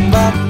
come back.